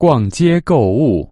逛街购物。